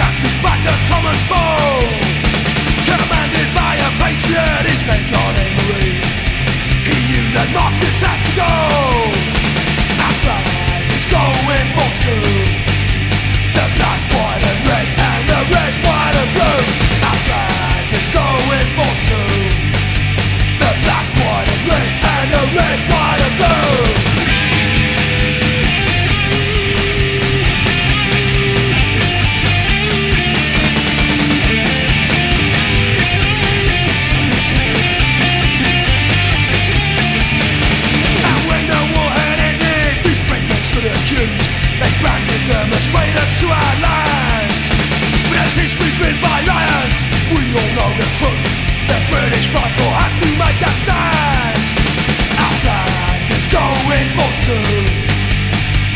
chance to fight the common foe. British football had to make that stand. Our flag is going for two.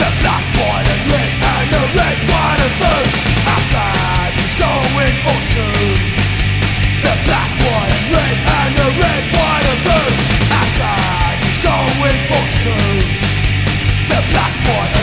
The black, white and red and the red, white and blue. Our flag is going for two. The black, white and and the red, white and blue. Our flag is going. The black, white